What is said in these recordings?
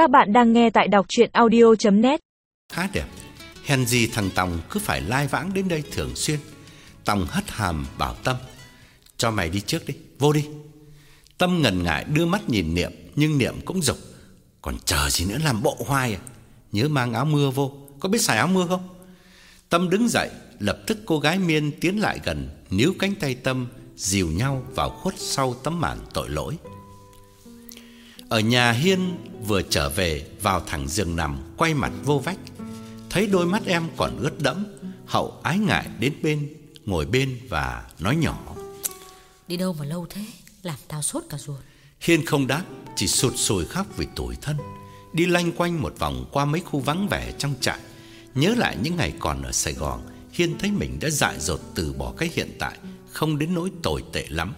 Các bạn đang nghe tại đọc chuyện audio.net Khá đẹp. Hèn gì thằng Tòng cứ phải lai vãng đến đây thường xuyên. Tòng hất hàm bảo Tâm Cho mày đi trước đi, vô đi. Tâm ngần ngại đưa mắt nhìn Niệm Nhưng Niệm cũng dục Còn chờ gì nữa làm bộ hoài à? Nhớ mang áo mưa vô Có biết xài áo mưa không? Tâm đứng dậy Lập tức cô gái miên tiến lại gần Níu cánh tay Tâm Dìu nhau vào khuất sau tấm màn tội lỗi. Ở nhà Hiên vừa trở về Vào thẳng giường nằm Quay mặt vô vách. Thấy đôi mắt em còn ướt đẫm Hậu ái ngại đến bên Ngồi bên và nói nhỏ. Đi đâu mà lâu thế? Làm tao sốt cả ruột. Hiên không đáp Chỉ sụt sùi khóc vì tủi thân. Đi lanh quanh một vòng qua mấy khu vắng vẻ trong trại. Nhớ lại những ngày còn ở Sài Gòn Hiên thấy mình đã dại dột từ bỏ cái hiện tại Không đến nỗi tồi tệ lắm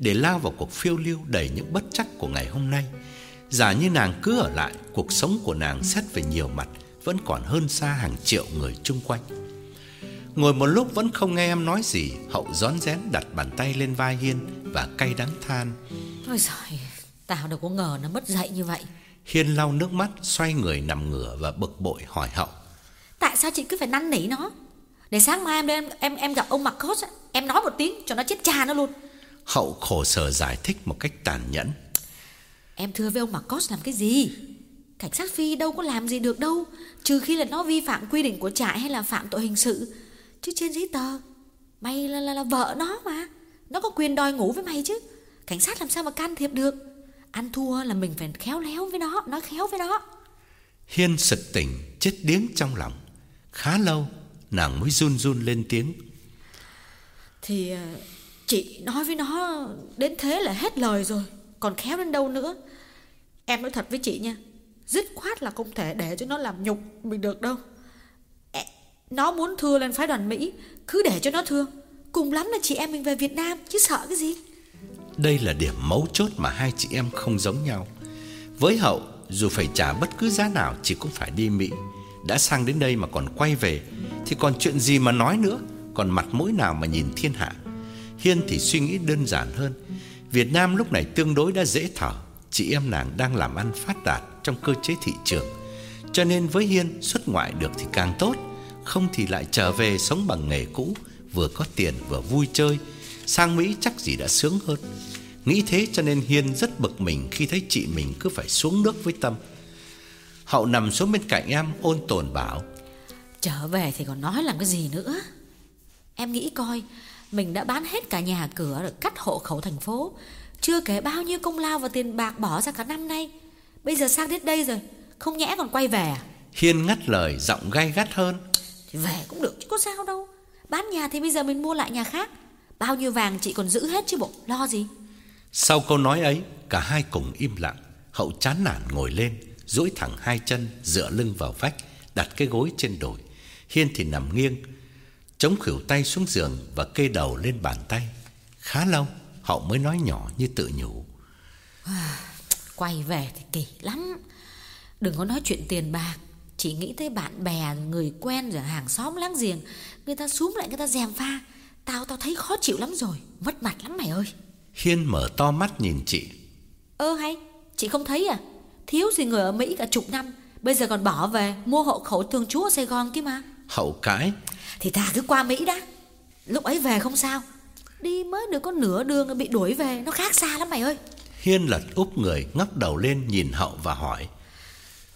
Để lao vào cuộc phiêu lưu đầy những bất chắc của ngày hôm nay. Giả như nàng cứ ở lại Cuộc sống của nàng xét về nhiều mặt Vẫn còn hơn xa hàng triệu người chung quanh. Ngồi một lúc vẫn không nghe em nói gì Hậu rón rén đặt bàn tay lên vai Hiên Và cay đắng than. Ôi giời Tao đâu có ngờ nó mất dậy như vậy. Hiên lau nước mắt Xoay người nằm ngửa và bực bội hỏi Hậu. Tại sao chị cứ phải năn nỉ nó? Để sáng mai em lên em em gặp ông Marcos á, Em nói một tiếng cho nó chết cha nó luôn Hậu khổ sở giải thích một cách tàn nhẫn. Em thưa với ông Marcos làm cái gì? Cảnh sát Phi đâu có làm gì được đâu Trừ khi là nó vi phạm quy định của trại Hay là phạm tội hình sự. Chứ trên giấy tờ Mày là, là, là vợ nó mà. Nó có quyền đòi ngủ với mày chứ. Cảnh sát làm sao mà can thiệp được? Ăn thua là mình phải khéo léo với nó Nói khéo với nó. Hiên sực tỉnh chết điếng trong lòng. Khá lâu Nàng mới run run lên tiếng. Thì ờ, chị nói với nó Đến thế là hết lời rồi, Còn khéo đến đâu nữa. Em nói thật với chị nha, Dứt khoát là không thể để cho nó làm nhục mình được đâu. Nó muốn thưa lên phái đoàn Mỹ, Cứ để cho nó thưa. Cùng lắm là chị em mình về Việt Nam, Chứ sợ cái gì? Đây là điểm mấu chốt mà hai chị em không giống nhau. Với Hậu, Dù phải trả bất cứ giá nào, Chị cũng phải đi Mỹ. Đã sang đến đây mà còn quay về, Thì còn chuyện gì mà nói nữa? Còn mặt mũi nào mà nhìn thiên hạ? Hiên thì suy nghĩ đơn giản hơn. Việt Nam lúc này tương đối đã dễ thở. Chị em nàng đang làm ăn phát đạt Trong cơ chế thị trường. Cho nên với Hiên, xuất ngoại được thì càng tốt. Không thì lại trở về sống bằng nghề cũ, Vừa có tiền vừa vui chơi. Sang Mỹ chắc gì đã sướng hơn. Nghĩ thế cho nên Hiên rất bực mình Khi thấy chị mình cứ phải xuống nước với Tâm. Hậu nằm xuống bên cạnh em, ôn tồn bảo. Trở về thì còn nói làm cái gì nữa? Em nghĩ coi mình đã bán hết cả nhà cửa Rồi cắt hộ khẩu thành phố. Chưa kể bao nhiêu công lao và tiền bạc bỏ ra cả năm nay. Bây giờ sang đến đây rồi Không nhẽ còn quay về à? Hiên ngắt lời giọng gay gắt hơn. Thì về cũng được chứ có sao đâu. Bán nhà thì bây giờ mình mua lại nhà khác. Bao nhiêu vàng chị còn giữ hết chứ bộ Lo gì? Sau câu nói ấy Cả hai cùng im lặng. Hậu chán nản ngồi lên duỗi thẳng hai chân Dựa lưng vào vách Đặt cái gối trên đồi Hiên thì nằm nghiêng Chống khuỷu tay xuống giường Và kê đầu lên bàn tay. Khá lâu Hậu mới nói nhỏ như tự nhủ. Quay về thì kỳ lắm. Đừng có nói chuyện tiền bạc. Chỉ nghĩ tới bạn bè, người quen rồi hàng xóm láng giềng. Người ta súm lại người ta dèm pha. Tao tao thấy khó chịu lắm rồi. Mất mặt lắm mày ơi. Hiên mở to mắt nhìn chị. Ơ hay. Chị không thấy à? Thiếu gì người ở Mỹ cả chục năm. Bây giờ còn bỏ về Mua hộ khẩu thường trú ở Sài Gòn kia mà Hậu cãi Thì ta cứ qua Mỹ đã Lúc ấy về không sao. Đi mới được có nửa đường bị đuổi về. Nó khác xa lắm mày ơi. Hiên lật úp người ngóc đầu lên nhìn Hậu và hỏi.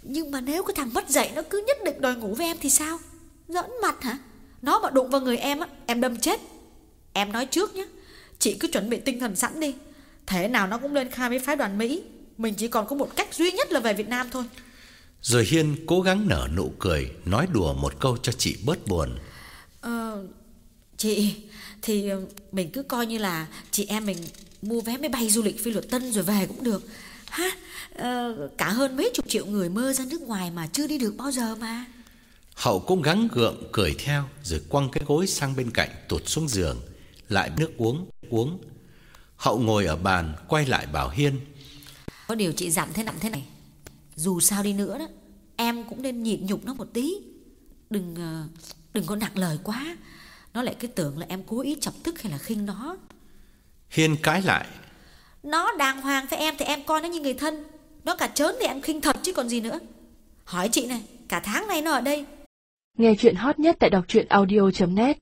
Nhưng mà nếu cái thằng mất dậy Nó cứ nhất định đòi ngủ với em thì sao? Giỡn mặt hả? Nó mà đụng vào người em á Em đâm chết. Em nói trước nhé Chị cứ chuẩn bị tinh thần sẵn đi. Thế nào nó cũng lên khai với phái đoàn Mỹ. Mình chỉ còn có một cách duy nhất là về Việt Nam thôi Rồi Hiên cố gắng nở nụ cười Nói đùa một câu cho chị bớt buồn. Ờ, chị thì mình cứ coi như là chị em mình mua vé máy bay du lịch phi luật tân rồi về cũng được. Ha ờ, cả hơn mấy chục triệu người mơ ra nước ngoài mà chưa đi được bao giờ mà. Hậu cũng gắng gượng cười theo Rồi quăng cái gối sang bên cạnh tụt xuống giường Lại nước uống uống. Hậu ngồi ở bàn Quay lại bảo Hiên. Có điều chị dặn thế nặng thế này dù sao đi nữa đó em cũng nên nhịn nhục nó một tí. Đừng ờ, đừng có nặng lời quá. Nó lại cứ tưởng là em cố ý chọc tức hay là khinh nó. Hiên cãi lại. Nó đàng hoàng với em thì em coi nó như người thân. Nó cả trớn thì em khinh thật chứ còn gì nữa. Hỏi chị này Cả tháng nay nó ở đây? Nghe chuyện hot nhất tại đọc truyện audio.net